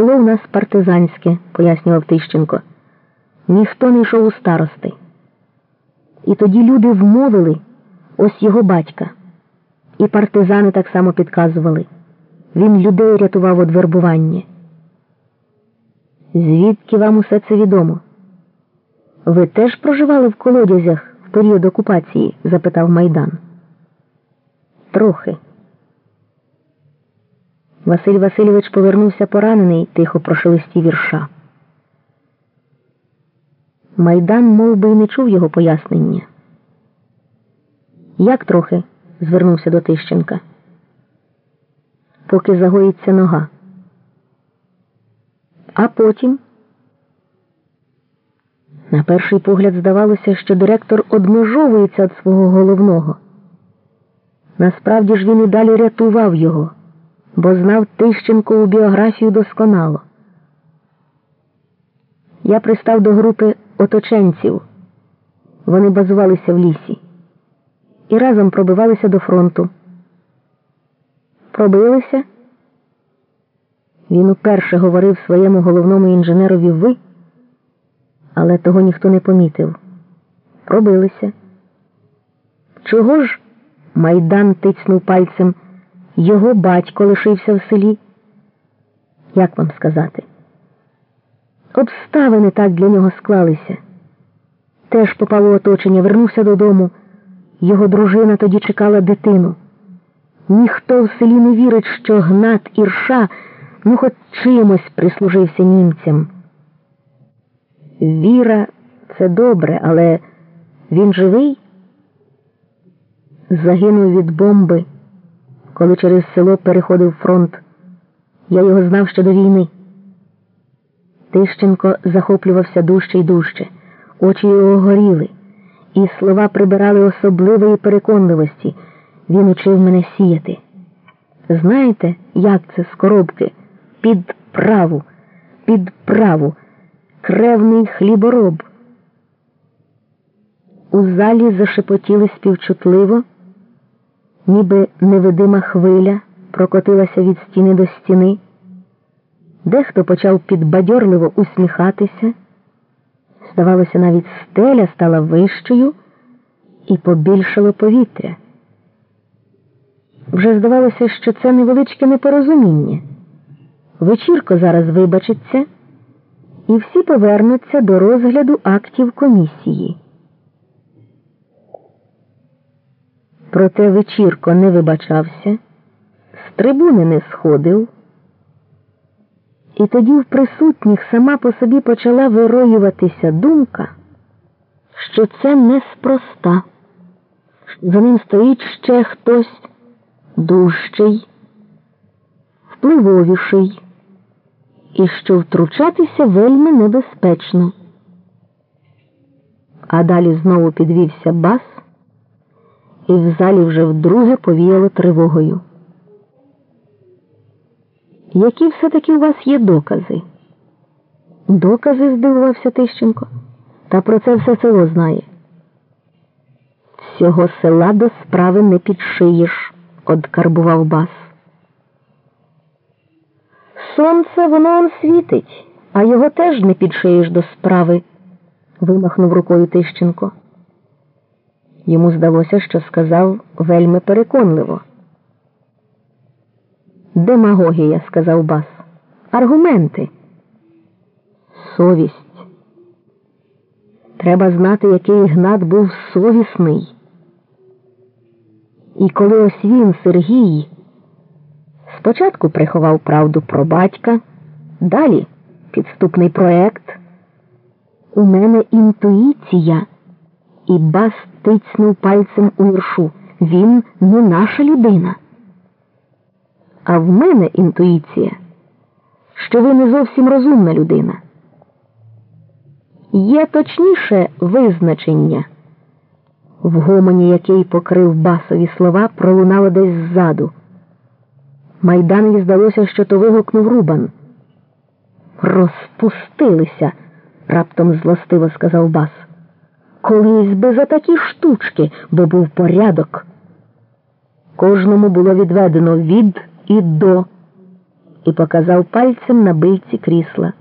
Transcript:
село у нас партизанське, пояснював Тищенко. Ніхто не йшов у старости. І тоді люди вмовили ось його батька. І партизани так само підказували. Він людей рятував від вербування. Звідки вам усе це відомо? Ви теж проживали в колодязях в період окупації? запитав Майдан. Трохи. Василь Васильович повернувся поранений, тихо прошелестів вірша. Майдан мов би, не чув його пояснення. Як трохи? звернувся до Тищенка. Поки загоїться нога. А потім. На перший погляд здавалося, що директор одмежовується від свого головного. Насправді ж він і далі рятував його, бо знав Тищенкову біографію досконало. Я пристав до групи оточенців. Вони базувалися в лісі і разом пробивалися до фронту. Пробилися. Він уперше говорив своєму головному інженерові ви, але того ніхто не помітив. Пробилися. Чого ж? Майдан тицнув пальцем. Його батько лишився в селі. Як вам сказати? Обставини так для нього склалися. Теж попав у оточення, вернувся додому. Його дружина тоді чекала дитину. Ніхто в селі не вірить, що Гнат Ірша ну хоч чимось прислужився німцям. Віра це добре, але він живий? Загинув від бомби, коли через село переходив фронт. Я його знав ще до війни. Тищенко захоплювався дужче й дужче, очі його горіли, і слова прибирали особливої переконливості. Він учив мене сіяти. Знаєте, як це з коробки? Під праву, під праву, кревний хлібороб. У залі зашепотіли співчутливо, ніби невидима хвиля прокотилася від стіни до стіни. Дехто почав підбадьорливо усміхатися. Здавалося, навіть стеля стала вищою і побільшало повітря. Вже здавалося, що це невеличке непорозуміння. Вечірко зараз вибачиться, і всі повернуться до розгляду актів комісії. Проте вечірко не вибачався, з трибуни не сходив. І тоді в присутніх сама по собі почала вироюватися думка, що це неспроста, за ним стоїть ще хтось дужчий, впливовіший, і що втручатися вельми небезпечно. А далі знову підвівся бас, і в залі вже вдруге повіяло тривогою. Які все-таки у вас є докази? Докази, здивувався Тищенко. Та про це все село знає. Всього села до справи не підшиєш, одкарбував бас. Сонце воно он світить, а його теж не підшиєш до справи, вимахнув рукою Тищенко. Йому здалося, що сказав вельми переконливо. Демагогія, сказав бас. Аргументи. Совість. Треба знати, який Гнат був совісний. І коли ось він, Сергій, спочатку приховав правду про батька, далі підступний проект, у мене інтуїція, і бас тицнув пальцем у віршу. Він не наша людина. А в мене інтуїція, що ви не зовсім розумна людина. Є точніше визначення, в гомоні який покрив басові слова, пролунало десь ззаду. Майданові здалося, що то вигукнув Рубан. Розпустилися, раптом злостиво сказав бас. Колись би за такі штучки, бо був порядок. Кожному було відведено від і до, і показав пальцем на бильці крісла.